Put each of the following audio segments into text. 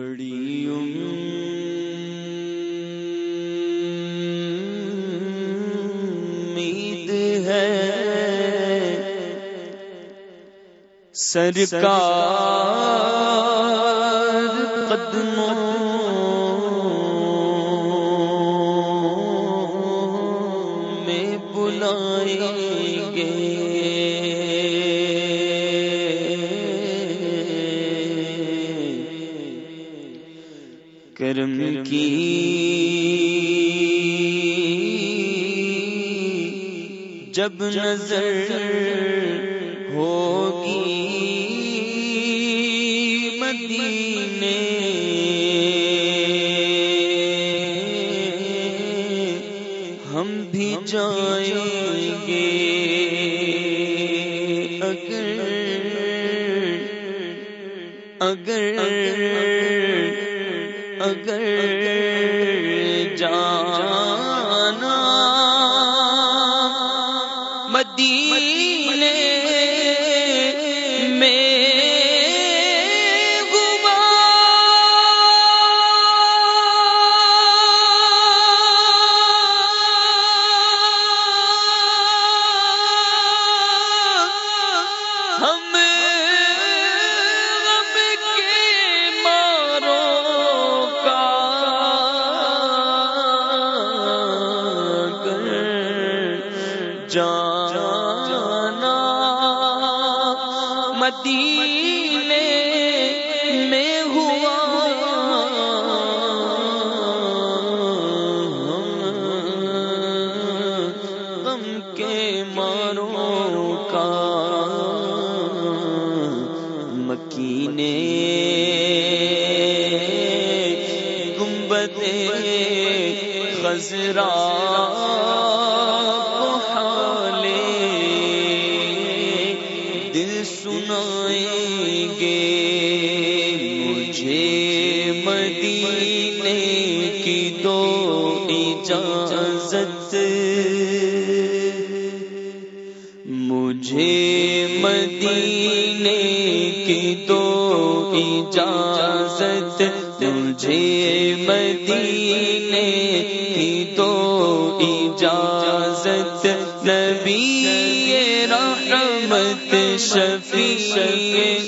بڑی امید ہے۔ سرکار قدموں کرم کی جب نظر ہوگی مدینے۔ ہم بھی جائیں گے۔ اگر اگر جانا مدینہ مدینے کی تو اجازت مجھے مدینے کی تو اجازت نبی رحمت شفیع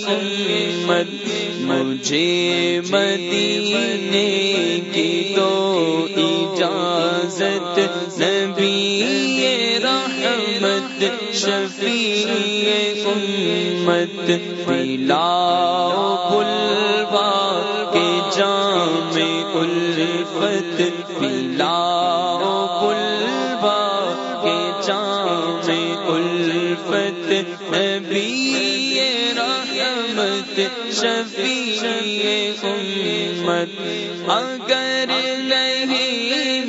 امت مجھے مد نعمت دلاؤ بلوا کے جام میں الفت دلاؤ بلوا کے جام میں الفت، نبی رحمت، شفیع امت، اگر نہیں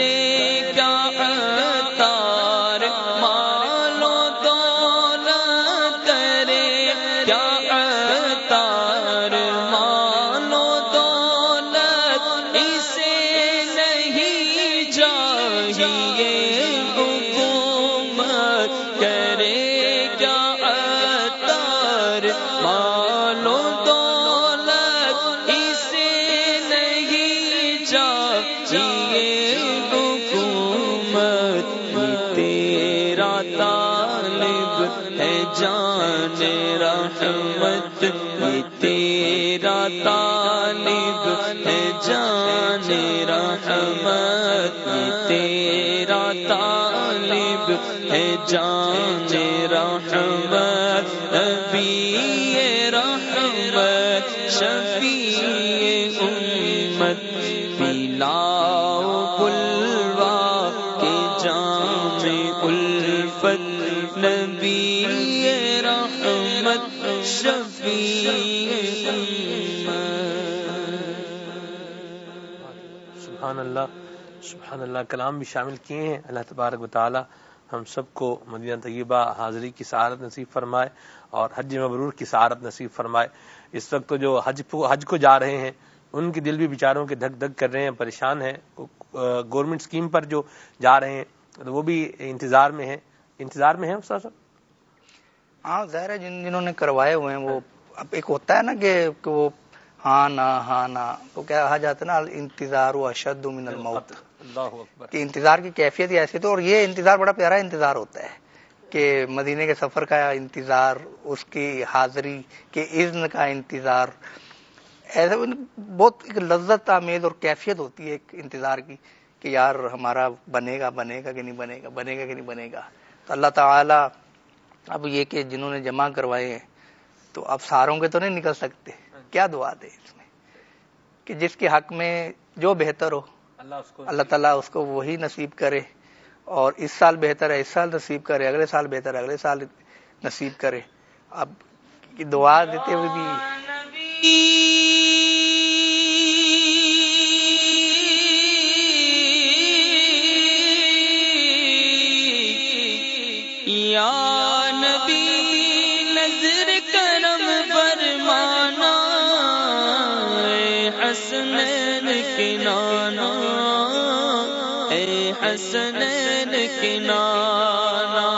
میں جان رحمت، نبی رحمت، شفیع امت پلاؤ بلوا کے الفت، نبی رحمت، شفیع امت۔ سبحان اللہ سبحان اللہ، کلام بھی شامل کیے ہیں۔ اللہ تبارک و تعالیٰ ہم سب کو مدینہ طیبہ حاضری کی سعادت نصیب فرمائے اور حج مبرور کی سعادت نصیب فرمائے۔ اس وقت جو حج حج کو جا رہے ہیں، ان کے دل بھی بیچاروں کے دھک دھک کر رہے ہیں، پریشان ہیں۔ گورنمنٹ اسکیم پر جو جا رہے ہیں وہ بھی انتظار میں ہیں۔ انتظار میں ہیں استاد صاحب؟ ہاں ظاہر ہے جن جنہوں نے کروائے ہوئے ہیں، وہ اب ایک ہوتا ہے نا کہ وہ ہاں نہ ہاں نہ تو کیا کہا جاتا ہے نا؟ انتظار و اشد من الموت۔ کہ انتظار کی کیفیت ایسی تو اور یہ انتظار بڑا پیارا انتظار ہوتا ہے کہ مدینے کے سفر کا انتظار اس کی حاضری کے اذن کا انتظار ایسا بہت ایک لذت آمیز اور کیفیت ہوتی ہے ایک انتظار کی کہ یار ہمارا بنے گا بنے گا کہ نہیں بنے گا بنے گا کہ نہیں بنے گا۔ تو اللہ تعالی اب یہ کہ جنہوں نے جمع کروائے ہیں تو اب ساروں کے تو نہیں نکل سکتے۔ کیا دعا دے اس میں؟ کہ جس کے حق میں جو بہتر ہو۔ اللہ تعالیٰ اس کو وہی نصیب کرے اور اس سال بہتر ہے اس سال نصیب کرے اگلے سال بہتر ہے اگلے سال نصیب کرے۔ اب دعا دیتے ہوئے بھی حسنین کنانا،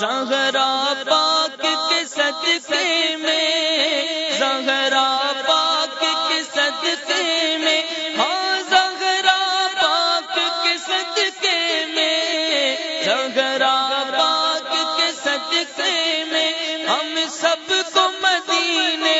زہرا پاک کے صدقے میں، زہرا پاک کے صدقے میں ہاں زہرا پاک کے صدقے میں، زہرا پاک کے صدقے میں، ہم سب کو مدینے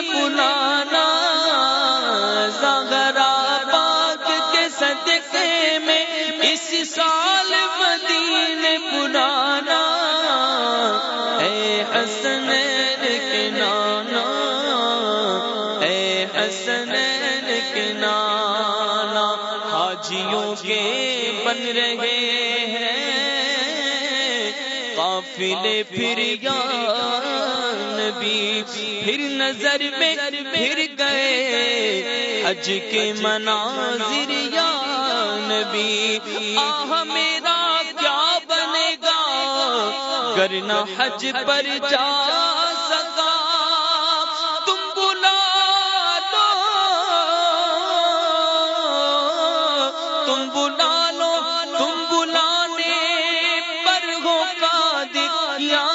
قافلے پھر یا نبی، پھر نظر میں پھر گئے۔ حج کے مناظر یا نبی، آہ میرا کیا بنے گا؟ کرنا حج پر جا دیا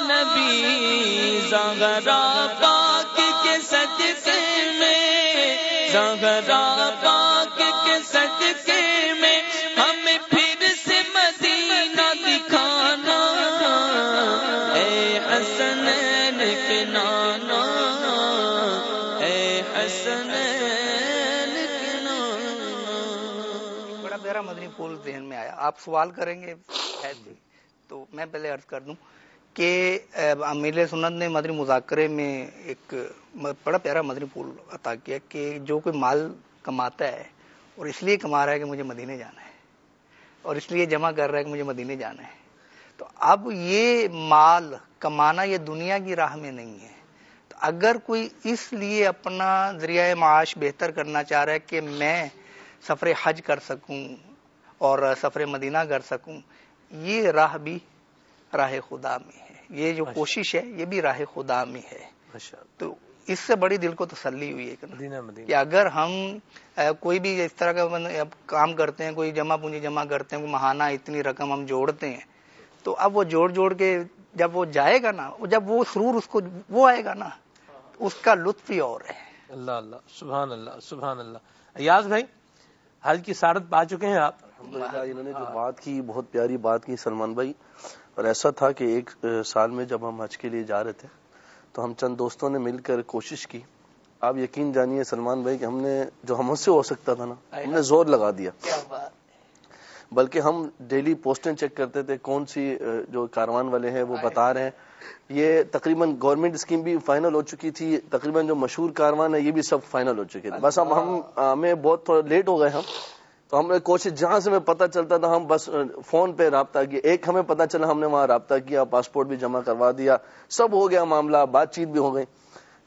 نبی زغرا پاک کے صدقے میں زغرا پاک کے صدقے میں، ہمیں پھر سے مدینہ دکھانا، اے حسن کے نانا اے حسن کے نانا بڑا پیارا مدنی پھول ذہن میں آیا، آپ سوال کریں گے؟ جی۔ تو میں پہلے عرض کر دوں کہ امیل سنت نے مدنی مذاکرے میں ایک بڑا پیارا مدنی پھول عطا کیا کہ جو کوئی مال کماتا ہے اور اس لیے کما رہا ہے کہ مجھے مدینے جانا ہے اور اس لیے جمع کر رہا ہے کہ مجھے مدینے جانا ہے۔ تو اب یہ مال کمانا یہ دنیا کی راہ میں نہیں ہے۔ تو اگر کوئی اس لیے اپنا ذریعہ معاش بہتر کرنا چاہ رہا ہے کہ میں سفر حج کر سکوں اور سفر مدینہ کر سکوں یہ راہ بھی راہ خدا میں ہے۔ یہ جو کوشش ہے یہ بھی راہ خدا میں ہے۔ تو اس سے بڑی دل کو تسلی ہوئی ہے کہ اگر ہم کوئی بھی اس طرح کا کام کرتے ہیں کوئی جمع پونجی جمع کرتے ہیں کوئی ماہانہ اتنی رقم ہم جوڑتے ہیں تو اب وہ جوڑ جوڑ کے جب وہ جائے گا نا جب وہ سرور اس کو وہ آئے گا نا اس کا لطف ہی اور ہے۔ اللہ اللہ سبحان اللہ سبحان اللہ۔ ایاز بھائی حج کی سارت پا چکے ہیں آپ۔ انہوں نے جو بات کی بہت پیاری بات کی سلمان بھائی۔ اور ایسا تھا کہ ایک سال میں جب ہم حج کے لیے جا رہے تھے تو ہم چند دوستوں نے مل کر کوشش کی۔ آپ یقین جانیے سلمان بھائی کہ ہم نے جو ہم سے ہو سکتا تھا نا ہم نے زور لگا دیا۔ بلکہ ہم ڈیلی پوسٹیں چیک کرتے تھے کون سی جو کاروان والے ہیں وہ بتا رہے ہیں۔ یہ تقریباً گورنمنٹ اسکیم بھی فائنل ہو چکی تھی تقریباً جو مشہور کاروان ہے یہ بھی سب فائنل ہو چکے تھے۔ بس اب ہم ہمیں بہت تھوڑا لیٹ ہو گئے ہم۔ تو ہم نے کوشش جہاں سے ہمیں پتہ چلتا تھا، ہم بس، فون پہ رابطہ کیا ایک ہمیں پتہ چلا، ہم نے وہاں رابطہ کیا، پاسپورٹ بھی جمع کروا دیا۔ سب ہو گیا معاملہ، بات چیت بھی ہو گئی۔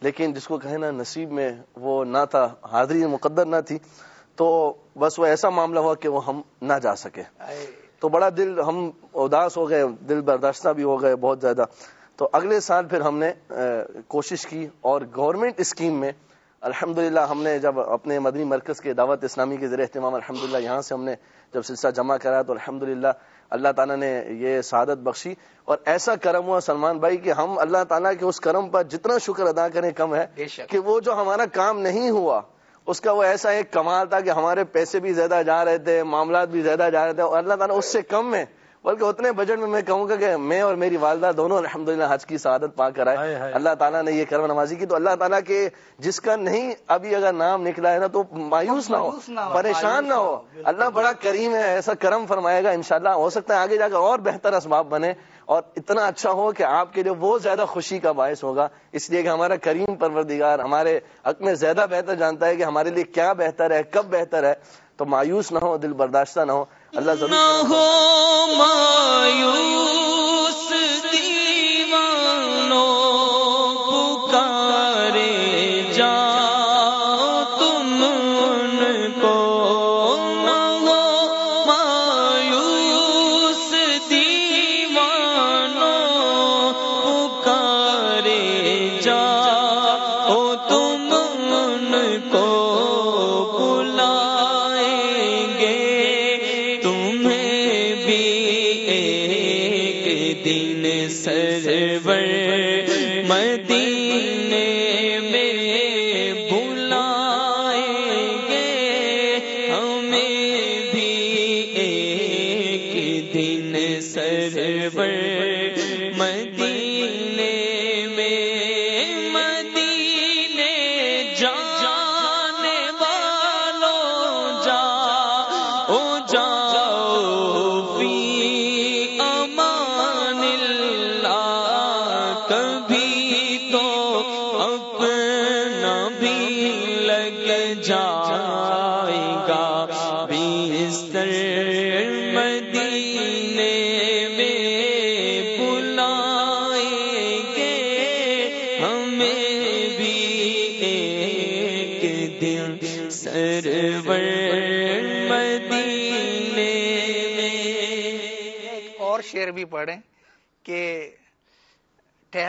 لیکن جس کو کہنا نصیب میں وہ نہ تھا، حاضری مقدر نہ تھی۔ تو بس وہ ایسا معاملہ ہوا کہ وہ ہم نہ جا سکے۔ تو بڑا دل، ہم اداس ہو گئے، دل برداشتہ بھی ہو گئے بہت زیادہ۔ تو اگلے سال پھر ہم نے کوشش کی اور گورنمنٹ اسکیم میں الحمدللہ ہم نے جب اپنے مدنی مرکز کے دعوت اسلامی کے ذریعے اہتمام الحمدللہ یہاں سے ہم نے جب سلسلہ جمع کرا تو الحمدللہ اللہ تعالیٰ نے یہ سعادت بخشی۔ اور ایسا کرم ہوا سلمان بھائی کہ ہم اللہ تعالیٰ کے اس کرم پر جتنا شکر ادا کریں کم ہے کہ وہ جو ہمارا کام نہیں ہوا اس کا وہ ایسا ایک کمال تھا کہ ہمارے پیسے بھی زیادہ جا رہے تھے معاملات بھی زیادہ جا رہے تھے اور اللہ تعالیٰ اس سے کم میں بلکہ اتنے بجٹ میں میں کہوں گا کہ میں اور میری والدہ دونوں الحمد للہ حج کی سعادت پا کر آئے۔ اللہ تعالیٰ نے یہ کرم نوازی کی۔ تو اللہ تعالیٰ کے جس کا نہیں ابھی اگر نام نکلا ہے نا تو مایوس نہ ہو پریشان نہ ہو۔ اللہ بڑا کریم ہے ایسا کرم فرمائے گا انشاءاللہ۔ ہو سکتا ہے آگے جا کر اور بہتر اسباب بنے اور اتنا اچھا ہو کہ آپ کے لیے وہ زیادہ خوشی کا باعث ہوگا۔ اس لیے کہ ہمارا کریم پروردگار ہمارے حق میں زیادہ بہتر جانتا ہے کہ ہمارے لیے کیا بہتر ہے کب بہتر ہے۔ تو مایوس نہ ہو دل برداشتہ نہ ہو۔ اللہ ضرور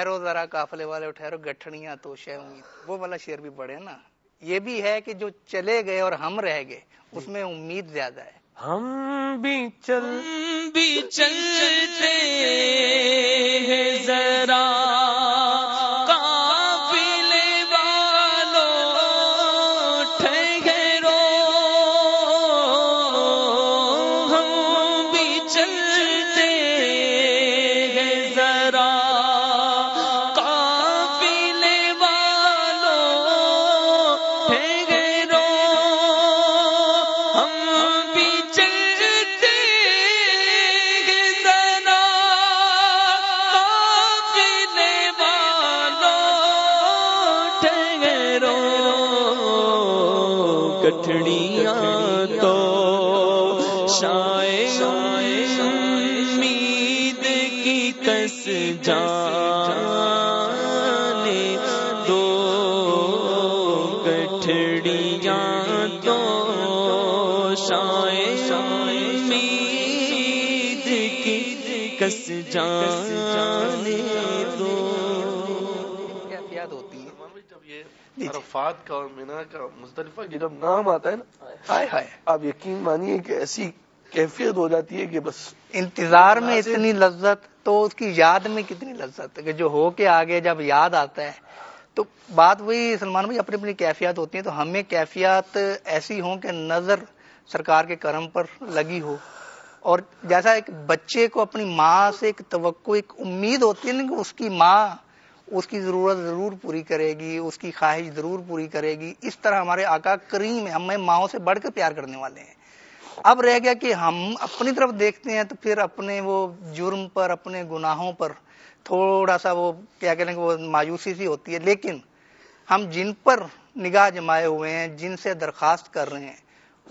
ٹھہرو ذرا قافلے والے ٹھہرو گٹھڑیاں تو شہ امید۔ وہ والا شعر بھی پڑھے نا۔ یہ بھی ہے کہ جو چلے گئے اور ہم رہ گئے اس میں امید زیادہ ہے۔ ہم بھی چل بھی چلتے ہیں ذرا۔ کٹڑیاں تو شائع امید کی کس جان عرفات کا اور مینا کا مزدلفہ کی جب نام آتا ہے نا ہائے ہائے آپ یقین مانیے کہ ایسی کیفیت ہو جاتی ہے کہ بس انتظار میں اتنی لذت تو اس کی یاد میں کتنی لذت ہے کہ جو ہو کے آگے جب یاد آتا ہے تو بات وہی سلمان بھائی اپنی اپنی کیفیات ہوتی ہیں تو ہمیں کیفیات ایسی ہوں کہ نظر سرکار کے کرم پر لگی ہو۔ اور جیسا ایک بچے کو اپنی ماں سے ایک توقع ایک امید ہوتی ہے نا کہ اس کی ماں اس کی ضرورت ضرور پوری کرے گی اس کی خواہش ضرور پوری کرے گی۔ اس طرح ہمارے آقا کریم ہے ہمیں ماؤں سے بڑھ کر پیار کرنے والے ہیں۔ اب رہ گیا کہ ہم اپنی طرف دیکھتے ہیں تو پھر اپنے وہ جرم پر اپنے گناہوں پر تھوڑا سا وہ کیا کہنے وہ مایوسی سی ہوتی ہے۔ لیکن ہم جن پر نگاہ جمائے ہوئے ہیں جن سے درخواست کر رہے ہیں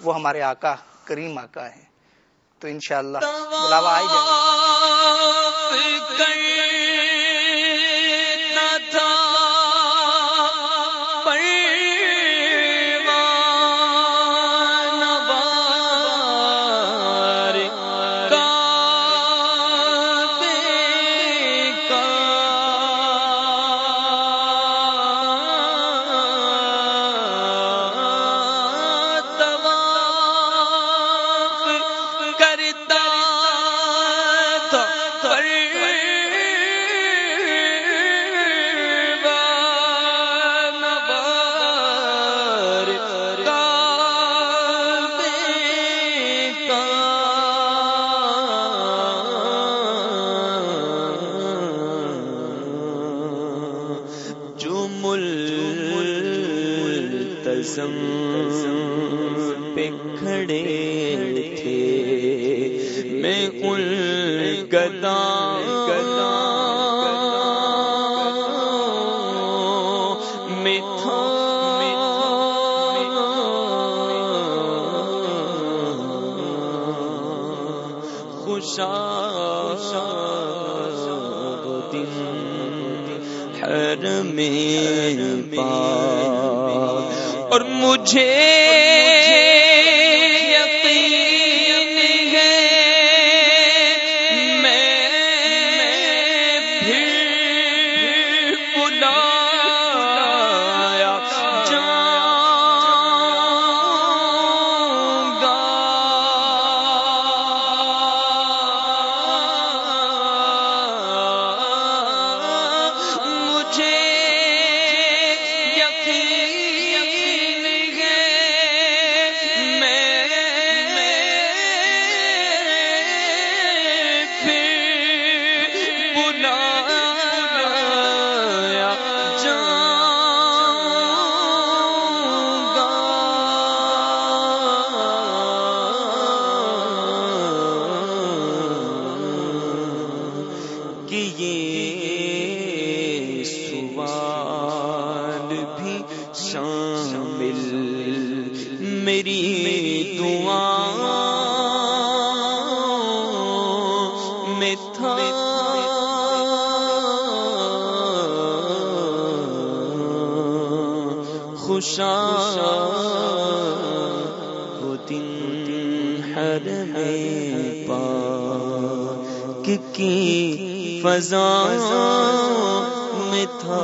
وہ ہمارے آقا کریم آقا ہیں۔ تو انشاءاللہ بلاوا آئی خوشا دن ہر میں پا اور مجھے ہر میں پا کی فضا میں تھا۔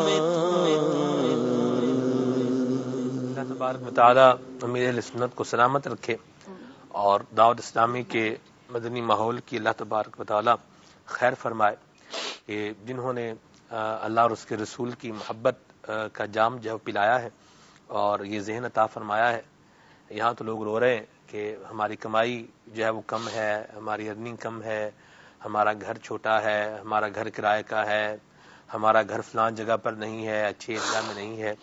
اللہ تبارک امیر سنت کو سلامت رکھے اور دعوت اسلامی کے مدنی ماحول کی اللہ تبارک و تعالیٰ خیر فرمائے کہ جنہوں نے اللہ اور اس کے رسول کی محبت کا جام جو ہے پلایا ہے اور یہ ذہن عطا فرمایا ہے، یہاں تو لوگ رو رہے ہیں۔ کہ ہماری کمائی جو ہے وہ کم ہے، ہماری ارننگ کم ہے، ہمارا گھر چھوٹا ہے، ہمارا گھر کرائے کا ہے، ہمارا گھر فلان جگہ پر نہیں ہے، اچھی ایریا میں نہیں ہے۔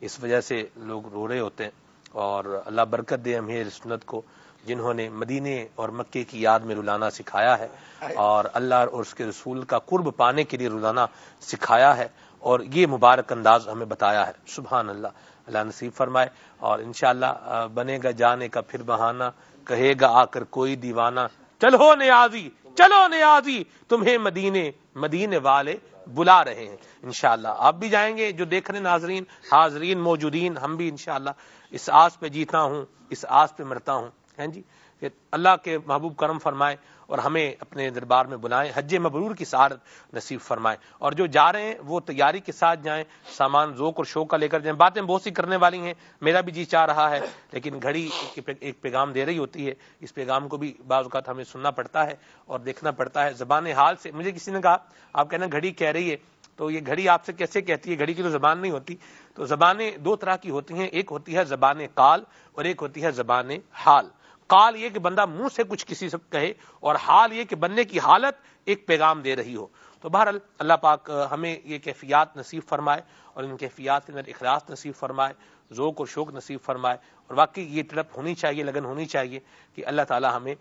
اس وجہ سے لوگ رو رہے ہوتے ہیں۔ اور اللہ برکت دے امیر سنت کو، جنہوں نے مدینے اور مکے کی یاد میں رلانا سکھایا ہے۔ اور اللہ اور اس کے رسول کا قرب پانے کے لیے رلانا سکھایا ہے۔ اور یہ مبارک انداز ہمیں بتایا ہے۔ سبحان اللہ۔ اللہ نصیب فرمائے اور انشاءاللہ بنے گا جانے کا پھر بہانہ، کہے گا آ کر کوئی دیوانہ، چلو نیازی چلو نیازی، تمہیں مدینے مدینے والے بلا رہے ہیں۔ انشاءاللہ، آپ بھی جائیں گے، جو دیکھ رہے ناظرین، حاضرین، موجودین، ہم بھی انشاءاللہ اس آس پہ جیتا ہوں، اس آس پہ مرتا ہوں۔ ہیں جی کہ اللہ کے محبوب کرم فرمائے۔ اور ہمیں اپنے دربار میں بلائیں، حج مبرور کی سعادت نصیب فرمائے اور جو جا رہے ہیں، وہ تیاری کے ساتھ جائیں، سامان ذوق اور شوق کا لے کر جائیں۔ باتیں بہت سی کرنے والی ہیں، میرا بھی جی چاہ رہا ہے، لیکن گھڑی ایک- پیغام دے رہی ہوتی ہے۔ اس پیغام کو بھی بعض اوقات ہمیں سننا پڑتا ہے اور دیکھنا پڑتا ہے۔ زبان حال سے مجھے کسی نے کہا، آپ کہنا گھڑی کہہ رہی ہے، تو یہ گھڑی آپ سے کیسے کہتی ہے؟ گھڑی کی تو زبان نہیں ہوتی۔ تو زبانیں دو طرح کی ہوتی ہیں، ایک ہوتی ہے زبان قال اور ایک ہوتی ہے زبان حال۔ قال یہ کہ بندہ منہ سے کچھ کسی سے کہے اور حال یہ کہ بندے کی حالت ایک پیغام دے رہی ہو۔ تو بہرحال اللہ پاک ہمیں یہ کیفیات نصیب فرمائے اور ان کیفیات کے اندر اخلاص نصیب فرمائے، ذوق اور شوق نصیب فرمائے اور واقعی یہ تڑپ ہونی چاہیے، لگن ہونی چاہیے کہ اللہ تعالی ہمیں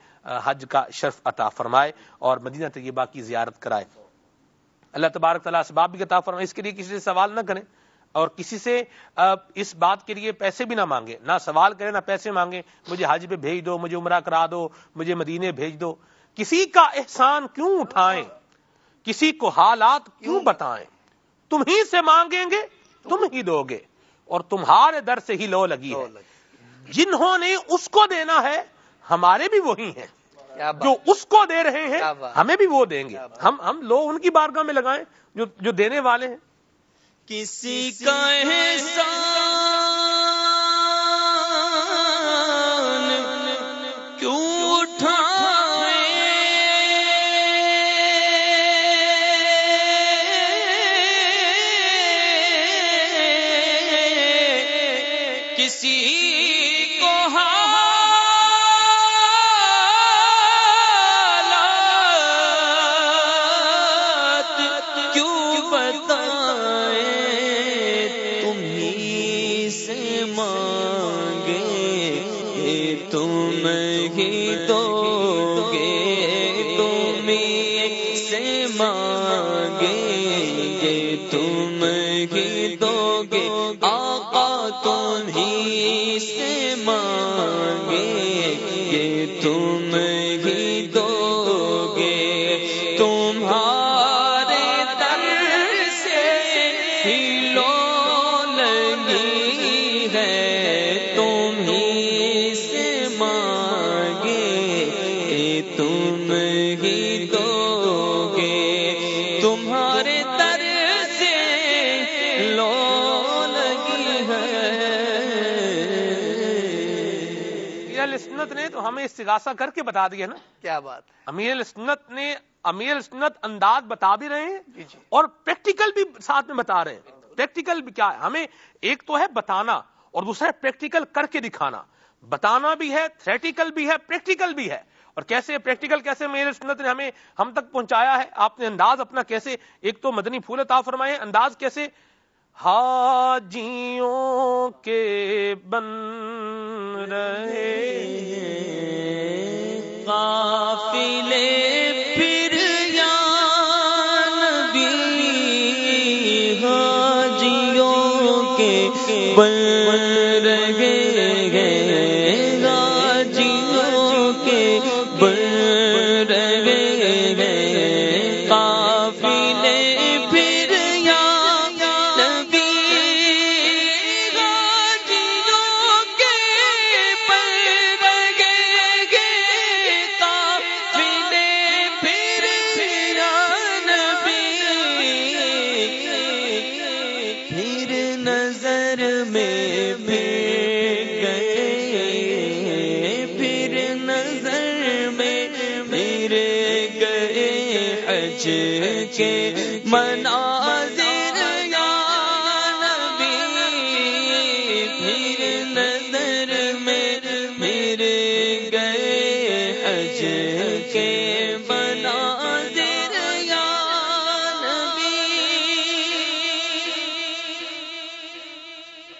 حج کا شرف عطا فرمائے اور مدینہ طیبہ کی زیارت کرائے۔ اللہ تبارک تعالیٰ اسباب بھی عطا فرمائے، اس کے لیے کسی سے سوال نہ کریں۔ اور کسی سے اس بات کے لیے پیسے بھی نہ مانگے نہ سوال کرے نہ پیسے مانگے مجھے حج پہ بھیج دو مجھے عمرہ کرا دو مجھے مدینے بھیج دو۔ کسی کا احسان کیوں اٹھائیں؟ کسی کو حالات کیوں بتائیں؟ تم ہی سے مانگیں گے تم ہی دو گے اور تمہارے در سے ہی لو لگی ہے۔ جنہوں نے اس کو دینا ہے ہمارے بھی وہی ہیں۔ جو اس کو دے رہے ہیں ہمیں بھی وہ دیں گے۔ ہم ہم لو ان کی بارگاہ میں لگائیں جو جو دینے والے ہیں۔ کسی کا احسان تم ہی دو استغاثہ کر کے بتا دیا نا۔ کیا بات امیر السنت نے امیر السنت انداز بتا بھی رہے جی، ہیں جی۔ اور پریکٹیکل بھی ساتھ میں بتا رہے ہیں۔ پریکٹیکل بھی کیا ہے؟ ہمیں ایک تو ہے بتانا اور دوسرا ہے پریکٹیکل کر کے دکھانا۔ بتانا بھی ہے تھریٹیکل بھی ہے پریکٹیکل بھی ہے۔ اور کیسے پریکٹیکل کیسے میرے سنت نے ہمیں ہم تک پہنچایا ہے؟ آپ نے انداز اپنا کیسے ایک تو مدنی پھول عطا فرمائے انداز کیسے حاجیوں کے بن رہے قافلے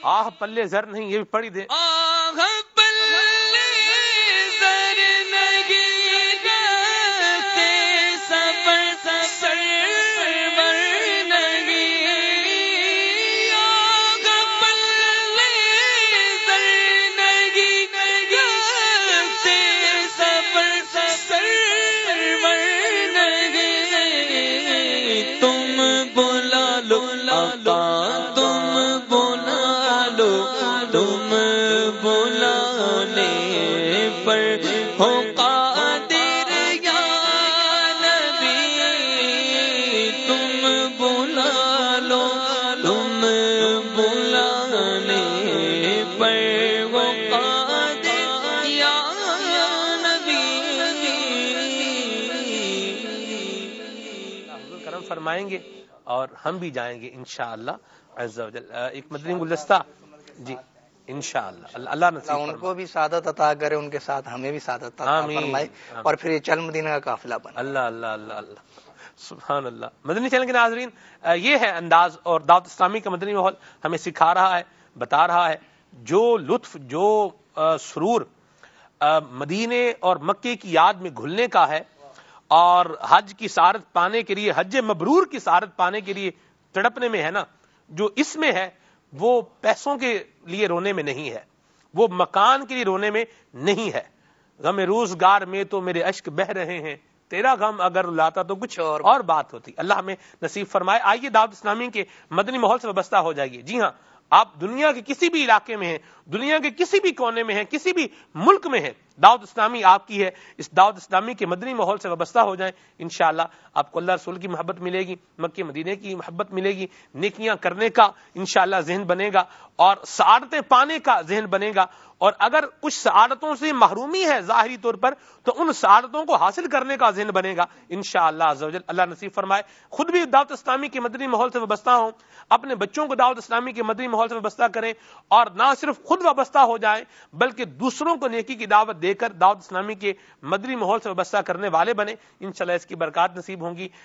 آہ پلے زر نہیں یہ بھی پڑھی دے۔ فرمائیں گے اور ہم بھی جائیں گے انشاءاللہ عز و جل. ایک مدنی گلدستہ جی انشاءاللہ. اللہ اللہ نصیب ان کو بھی سعادت عطا کرے ان کے ساتھ ہمیں بھی سعادت عطا فرمائے۔ اور پھر یہ چل مدینہ کا قافلہ بنا اللہ اللہ اللہ اللہ. سبحان اللہ مدنی چینل کے ناظرین یہ ہے انداز اور دعوت اسلامی کا مدنی ماحول. ہمیں سکھا رہا ہے بتا رہا ہے جو لطف جو سرور مدینے اور مکے کی یاد میں گھلنے کا ہے اور حج کی سارت پانے کے لیے حج مبرور کی سارت پانے کے لیے تڑپنے میں ہے نا جو اس میں ہے وہ پیسوں کے لیے رونے میں نہیں ہے وہ مکان کے لیے رونے میں نہیں ہے۔ غم روزگار میں تو میرے اشک بہ رہے ہیں تیرا غم اگر لاتا تو کچھ اور اور بات ہوتی۔ اللہ ہمیں نصیب فرمائے۔ آئیے دعوت اسلامی کے مدنی ماحول سے وابستہ ہو جائیے۔ جی ہاں آپ دنیا کے کسی بھی علاقے میں ہیں دنیا کے کسی بھی کونے میں ہیں کسی بھی ملک میں ہیں دعوت اسلامی آپ کی ہے، اس دعوت اسلامی کے مدنی ماحول سے وابستہ ہو جائیں، انشاءاللہ آپ کو اللہ رسول کی محبت ملے گی، مکہ مدینے کی محبت ملے گی، نیکیاں کرنے کا انشاءاللہ ذہن بنے گا اور سعادتیں پانے کا ذہن بنے گا۔ اور اگر کچھ سعادتوں سے محرومی ہے ظاہری طور پر، تو ان سعادتوں کو حاصل کرنے کا ذہن بنے گا۔ انشاءاللہ عزوجل اللہ نصیب فرمائے، خود بھی دعوت اسلامی کے مدنی ماحول سے وابستہ ہوں، اپنے بچوں کو دعوت اسلامی کے مدنی ماحول سے وابستہ کریں اور نہ صرف خود وابستہ ہو جائیں، بلکہ دوسروں کو نیکی کی دعوت دے کر دعوت اسلامی کے مدری ماحول سے وابستہ کرنے والے بنے۔ انشاءاللہ اس کی برکات نصیب ہوں گی۔